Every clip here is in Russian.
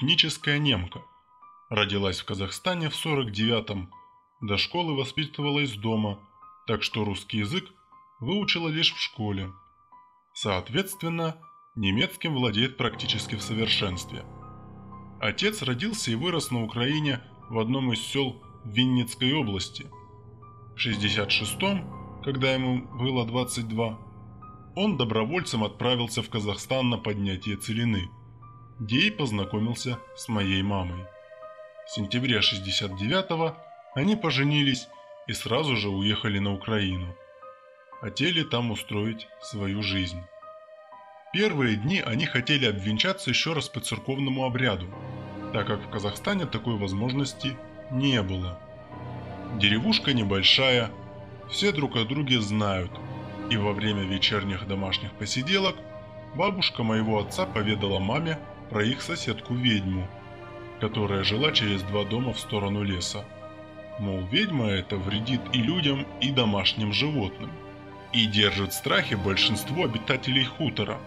этническая немка. Родилась в Казахстане в 49-м, до школы воспитывалась дома, так что русский язык выучила лишь в школе. Соответственно, немецким владеет практически в совершенстве. Отец родился и вырос на Украине в одном из сел Винницкой области. В 66-м, когда ему было 22, он добровольцем отправился в Казахстан на поднятие целины, где и познакомился с моей мамой. В сентябре 69-го они поженились и сразу же уехали на Украину. Хотели там устроить свою жизнь. Первые дни они хотели обвенчаться еще раз по церковному обряду, так как в Казахстане такой возможности не было. Деревушка небольшая, все друг о друге знают, и во время вечерних домашних посиделок бабушка моего отца поведала маме про их соседку-ведьму, которая жила через два дома в сторону леса. Мол, ведьма это вредит и людям, и домашним животным. И держит в страхе большинство обитателей хутора.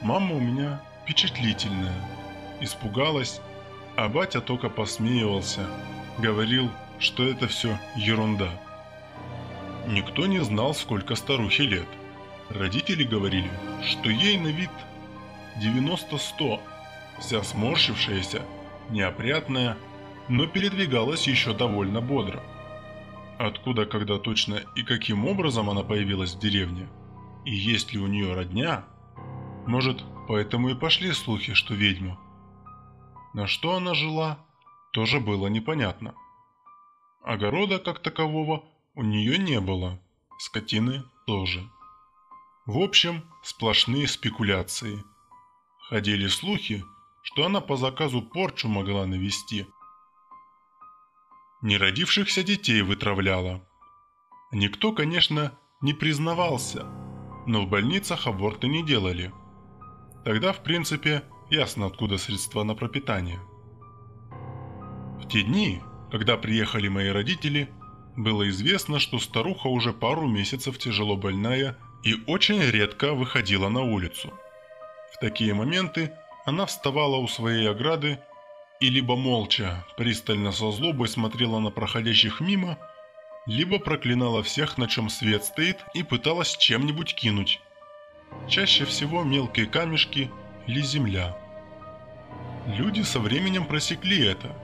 Мама у меня впечатлительная. Испугалась, а батя только посмеивался. Говорил, что это все ерунда. Никто не знал, сколько старухе лет. Родители говорили, что ей на вид 90-100, вся сморщившаяся, неопрятная, но передвигалась еще довольно бодро. Откуда, когда точно и каким образом она появилась в деревне, и есть ли у нее родня, может, поэтому и пошли слухи, что ведьма. На что она жила, тоже было непонятно. Огорода как такового у нее не было, скотины тоже. В общем, сплошные спекуляции. Ходили слухи, что она по заказу порчу могла навести – неродившихся детей вытравляла. Никто, конечно, не признавался, но в больницах аборты не делали. Тогда, в принципе, ясно, откуда средства на пропитание. В те дни, когда приехали мои родители, было известно, что старуха уже пару месяцев тяжело больная и очень редко выходила на улицу. В такие моменты она вставала у своей ограды и либо молча, пристально со злобой смотрела на проходящих мимо, либо проклинала всех, на чем свет стоит, и пыталась чем-нибудь кинуть. Чаще всего мелкие камешки или земля. Люди со временем просекли это,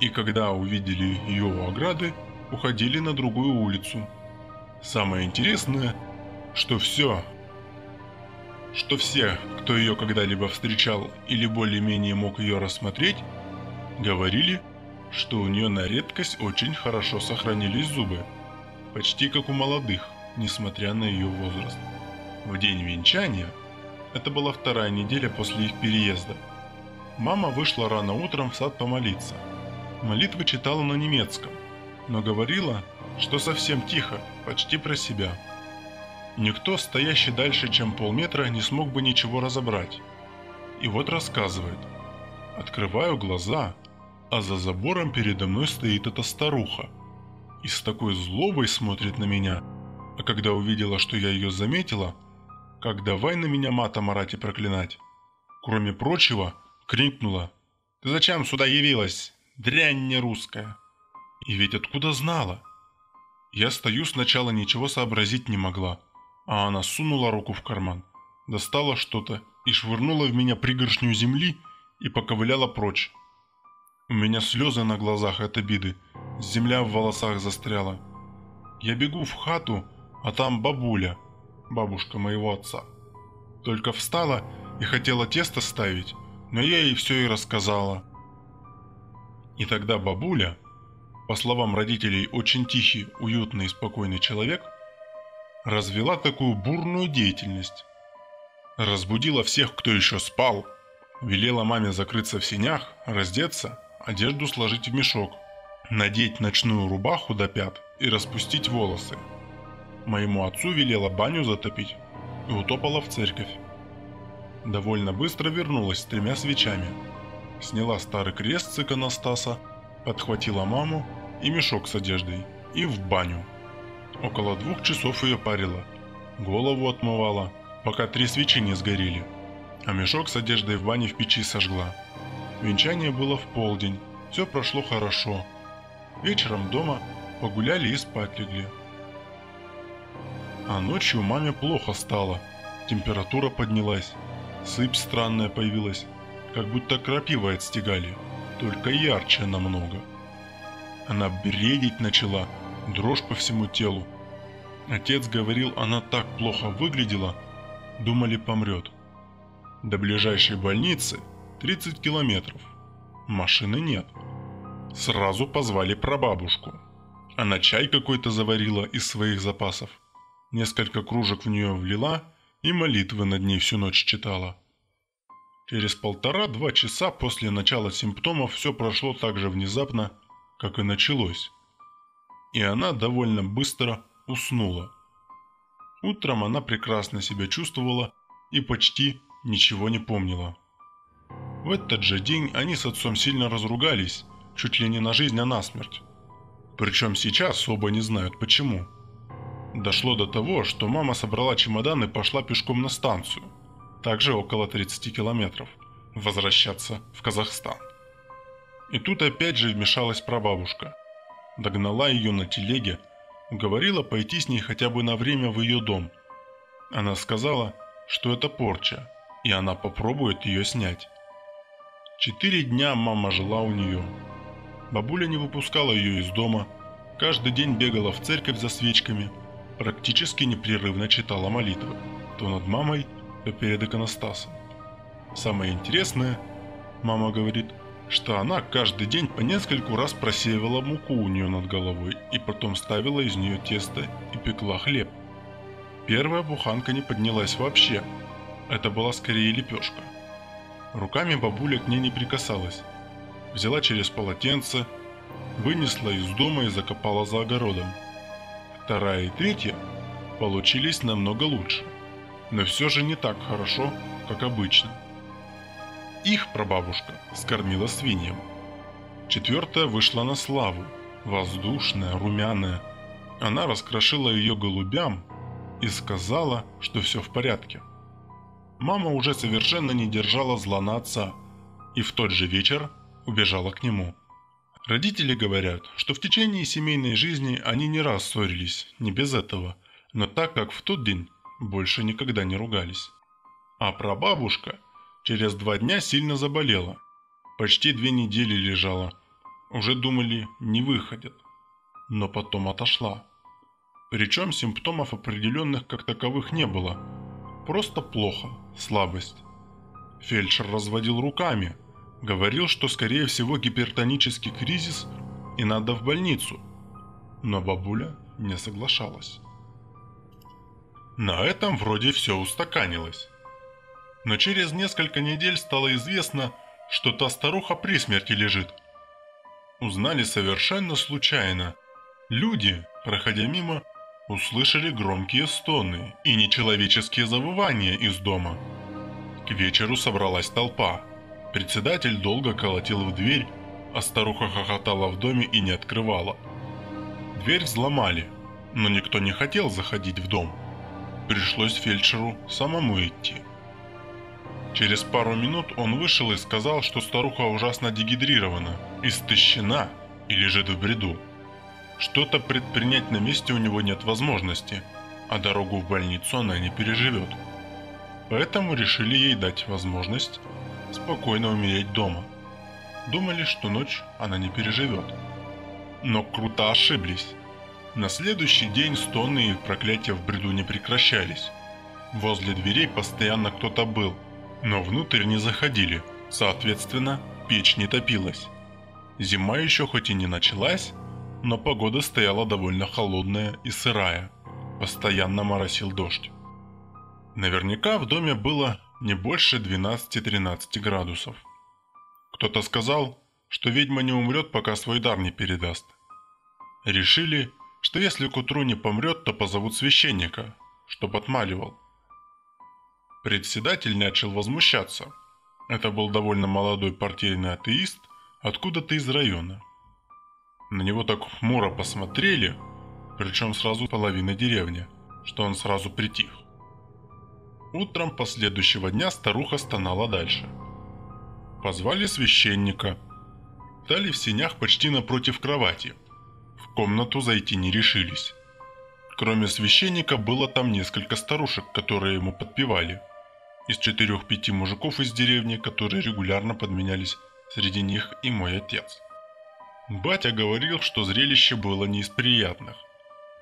и когда увидели ее у ограды, уходили на другую улицу. Самое интересное, что все, что все, кто ее когда-либо встречал или более-менее мог ее рассмотреть, говорили, что у нее на редкость очень хорошо сохранились зубы, почти как у молодых, несмотря на ее возраст. В день венчания, это была вторая неделя после их переезда, мама вышла рано утром в сад помолиться. Молитвы читала на немецком, но говорила, что совсем тихо, почти про себя – Никто, стоящий дальше, чем полметра, не смог бы ничего разобрать. И вот рассказывает. Открываю глаза, а за забором передо мной стоит эта старуха. И с такой злобой смотрит на меня. А когда увидела, что я ее заметила, как давай на меня матом орать и проклинать. Кроме прочего, крикнула. «Ты зачем сюда явилась? Дрянь не русская!» И ведь откуда знала? Я стою сначала ничего сообразить не могла а она сунула руку в карман, достала что-то и швырнула в меня пригоршню земли и поковыляла прочь. У меня слезы на глазах от обиды, земля в волосах застряла. Я бегу в хату, а там бабуля, бабушка моего отца. Только встала и хотела тесто ставить, но я ей все и рассказала. И тогда бабуля, по словам родителей очень тихий, уютный и спокойный человек, развела такую бурную деятельность. Разбудила всех, кто еще спал, велела маме закрыться в сенях, раздеться, одежду сложить в мешок, надеть ночную рубаху до пят и распустить волосы. Моему отцу велела баню затопить и утопала в церковь. Довольно быстро вернулась с тремя свечами. Сняла старый крест с иконостаса, подхватила маму и мешок с одеждой и в баню. Около двух часов ее парило. Голову отмывала, пока три свечи не сгорели. А мешок с одеждой в бане в печи сожгла. Венчание было в полдень, все прошло хорошо. Вечером дома погуляли и спать легли. А ночью маме плохо стало. Температура поднялась. Сыпь странная появилась. Как будто крапивой отстегали. Только ярче намного. Она бредить начала. Дрожь по всему телу. Отец говорил, она так плохо выглядела. Думали, помрет. До ближайшей больницы 30 километров. Машины нет. Сразу позвали прабабушку. Она чай какой-то заварила из своих запасов. Несколько кружек в нее влила и молитвы над ней всю ночь читала. Через полтора-два часа после начала симптомов все прошло так же внезапно, как и началось. И она довольно быстро уснула. Утром она прекрасно себя чувствовала и почти ничего не помнила. В этот же день они с отцом сильно разругались, чуть ли не на жизнь, а на смерть. Причем сейчас оба не знают почему. Дошло до того, что мама собрала чемодан и пошла пешком на станцию, также около 30 километров, возвращаться в Казахстан. И тут опять же вмешалась прабабушка. Догнала ее на телеге, уговорила пойти с ней хотя бы на время в ее дом. Она сказала, что это порча, и она попробует ее снять. Четыре дня мама жила у нее. Бабуля не выпускала ее из дома, каждый день бегала в церковь за свечками – практически непрерывно читала молитвы, то над мамой, то перед иконостасом. Самое интересное, мама говорит, что она каждый день по нескольку раз просеивала муку у нее над головой и потом ставила из нее тесто и пекла хлеб. Первая буханка не поднялась вообще, это была скорее лепешка. Руками бабуля к ней не прикасалась. Взяла через полотенце, вынесла из дома и закопала за огородом – Вторая и третья получились намного лучше, но все же не так хорошо, как обычно. Их прабабушка скормила свиньям. Четвертая вышла на славу, воздушная, румяная. Она раскрошила ее голубям и сказала, что все в порядке. Мама уже совершенно не держала зла на отца и в тот же вечер убежала к нему. Родители говорят, что в течение семейной жизни они не раз ссорились, не без этого, но так как в тот день больше никогда не ругались. А прабабушка через два дня сильно заболела. Почти две недели лежала. Уже думали, не выходит. Но потом отошла. Причем симптомов определенных как таковых не было. Просто плохо, слабость. Фельдшер разводил руками – Говорил, что скорее всего гипертонический кризис и надо в больницу. Но бабуля не соглашалась. На этом вроде все устаканилось. Но через несколько недель стало известно, что та старуха при смерти лежит. Узнали совершенно случайно. Люди, проходя мимо, услышали громкие стоны и нечеловеческие завывания из дома. К вечеру собралась толпа – Председатель долго колотил в дверь, а старуха хохотала в доме и не открывала. Дверь взломали, но никто не хотел заходить в дом. Пришлось фельдшеру самому идти. Через пару минут он вышел и сказал, что старуха ужасно дегидрирована, истощена и лежит в бреду. Что-то предпринять на месте у него нет возможности, а дорогу в больницу она не переживет. Поэтому решили ей дать возможность спокойно умереть дома. Думали, что ночь она не переживет. Но круто ошиблись. На следующий день стоны и проклятия в бреду не прекращались. Возле дверей постоянно кто-то был, но внутрь не заходили, соответственно, печь не топилась. Зима еще хоть и не началась, но погода стояла довольно холодная и сырая. Постоянно моросил дождь. Наверняка в доме было не больше 12-13 градусов. Кто-то сказал, что ведьма не умрет, пока свой дар не передаст. Решили, что если к утру не помрет, то позовут священника, чтоб отмаливал. Председатель начал возмущаться. Это был довольно молодой партийный атеист, откуда-то из района. На него так хмуро посмотрели, причем сразу половина деревни, что он сразу притих. Утром последующего дня старуха стонала дальше. Позвали священника. Дали в сенях почти напротив кровати. В комнату зайти не решились. Кроме священника было там несколько старушек, которые ему подпевали. Из четырех-пяти мужиков из деревни, которые регулярно подменялись, среди них и мой отец. Батя говорил, что зрелище было не из приятных.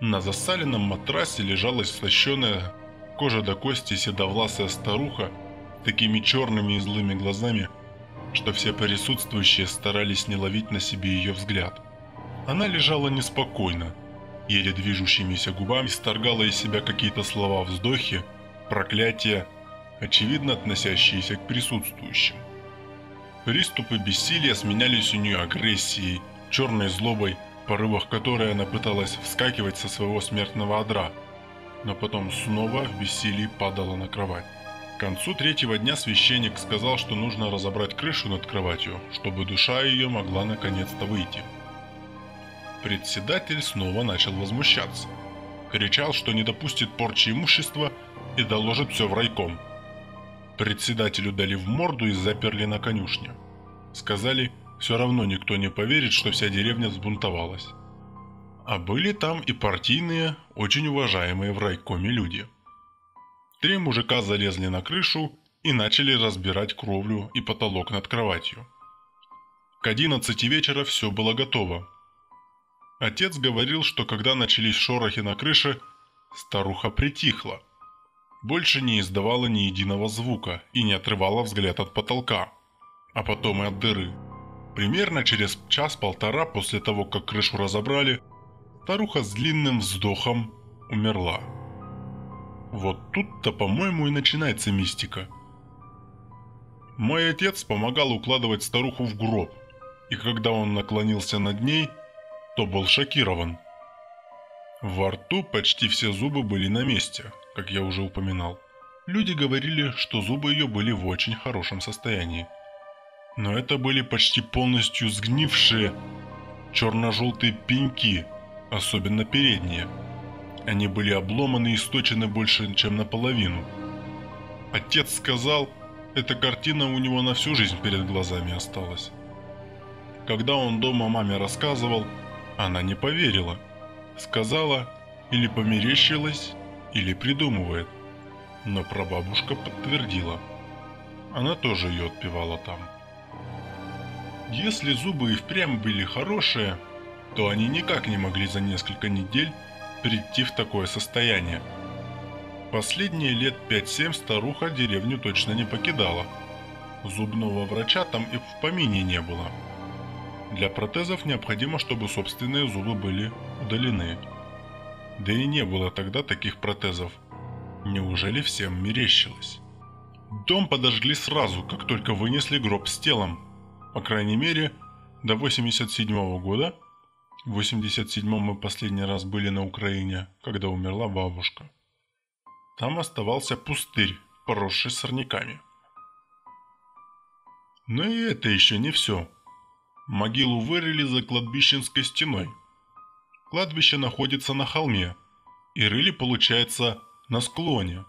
На засаленном матрасе лежала истощенная кожа до кости седовласая старуха такими черными и злыми глазами, что все присутствующие старались не ловить на себе ее взгляд. Она лежала неспокойно, еле движущимися губами исторгала из себя какие-то слова вздохи, проклятия, очевидно относящиеся к присутствующим. Приступы бессилия сменялись у нее агрессией, черной злобой, порывах которой она пыталась вскакивать со своего смертного одра, но потом снова в бессилии падала на кровать. К концу третьего дня священник сказал, что нужно разобрать крышу над кроватью, чтобы душа ее могла наконец-то выйти. Председатель снова начал возмущаться. Кричал, что не допустит порчи имущества и доложит все в райком. Председателю дали в морду и заперли на конюшне. Сказали, все равно никто не поверит, что вся деревня взбунтовалась. А были там и партийные, очень уважаемые в райкоме люди – Три мужика залезли на крышу и начали разбирать кровлю и потолок над кроватью. К 11 вечера все было готово. Отец говорил, что когда начались шорохи на крыше, старуха притихла. Больше не издавала ни единого звука и не отрывала взгляд от потолка, а потом и от дыры. Примерно через час-полтора после того, как крышу разобрали, старуха с длинным вздохом умерла. Вот тут-то, по-моему, и начинается мистика. Мой отец помогал укладывать старуху в гроб, и когда он наклонился над ней, то был шокирован. Во рту почти все зубы были на месте, как я уже упоминал. Люди говорили, что зубы ее были в очень хорошем состоянии. Но это были почти полностью сгнившие черно-желтые пеньки, особенно передние – они были обломаны и источены больше, чем наполовину. Отец сказал, эта картина у него на всю жизнь перед глазами осталась. Когда он дома маме рассказывал, она не поверила. Сказала, или померещилась, или придумывает. Но прабабушка подтвердила. Она тоже ее отпевала там. Если зубы и впрямь были хорошие, то они никак не могли за несколько недель прийти в такое состояние. Последние лет 5-7 старуха деревню точно не покидала. Зубного врача там и в помине не было. Для протезов необходимо, чтобы собственные зубы были удалены. Да и не было тогда таких протезов. Неужели всем мерещилось? Дом подожгли сразу, как только вынесли гроб с телом. По крайней мере, до 87 -го года в 87-м мы последний раз были на Украине, когда умерла бабушка. Там оставался пустырь, поросший сорняками. Но и это еще не все. Могилу вырыли за кладбищенской стеной. Кладбище находится на холме, и рыли, получается, на склоне.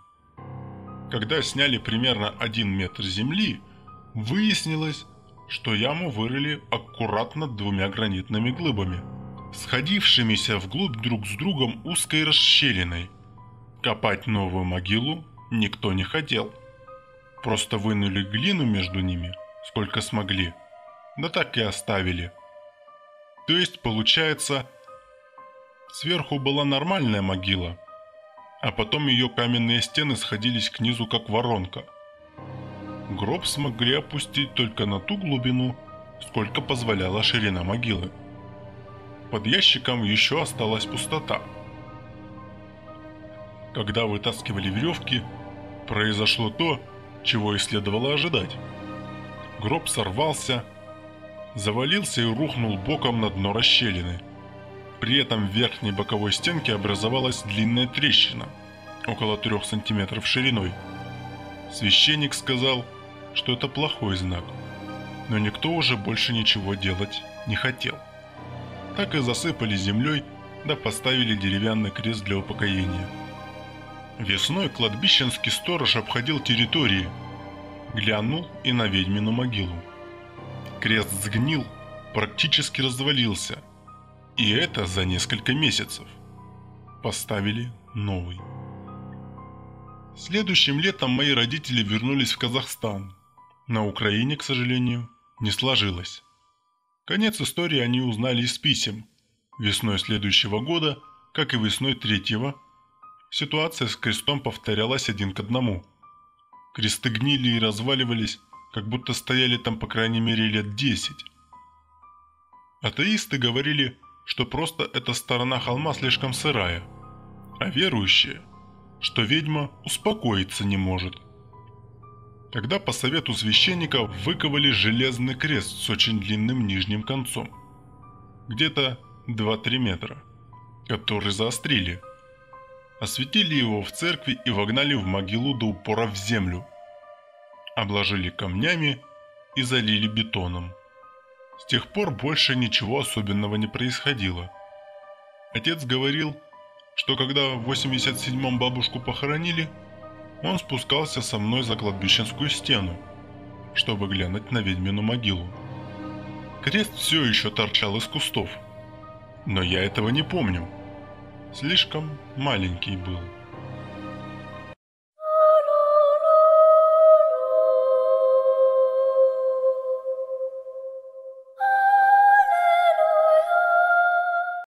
Когда сняли примерно один метр земли, выяснилось, что яму вырыли аккуратно двумя гранитными глыбами – сходившимися вглубь друг с другом узкой расщелиной. Копать новую могилу никто не хотел. Просто вынули глину между ними, сколько смогли, да так и оставили. То есть, получается, сверху была нормальная могила, а потом ее каменные стены сходились к низу, как воронка. Гроб смогли опустить только на ту глубину, сколько позволяла ширина могилы. Под ящиком еще осталась пустота. Когда вытаскивали веревки, произошло то, чего и следовало ожидать. Гроб сорвался, завалился и рухнул боком на дно расщелины. При этом в верхней боковой стенке образовалась длинная трещина, около трех сантиметров шириной. Священник сказал, что это плохой знак, но никто уже больше ничего делать не хотел так и засыпали землей, да поставили деревянный крест для упокоения. Весной кладбищенский сторож обходил территории, глянул и на ведьмину могилу. Крест сгнил, практически развалился. И это за несколько месяцев. Поставили новый. Следующим летом мои родители вернулись в Казахстан. На Украине, к сожалению, не сложилось. Конец истории они узнали из писем. Весной следующего года, как и весной третьего, ситуация с крестом повторялась один к одному. Кресты гнили и разваливались, как будто стояли там по крайней мере лет десять. Атеисты говорили, что просто эта сторона холма слишком сырая, а верующие, что ведьма успокоиться не может. Тогда по совету священника выковали железный крест с очень длинным нижним концом, где-то 2-3 метра, который заострили, осветили его в церкви и вогнали в могилу до упора в землю – обложили камнями и залили бетоном. С тех пор больше ничего особенного не происходило. Отец говорил, что когда в 87-м бабушку похоронили, он спускался со мной за кладбищенскую стену, чтобы глянуть на ведьмину могилу. Крест все еще торчал из кустов, но я этого не помню. Слишком маленький был.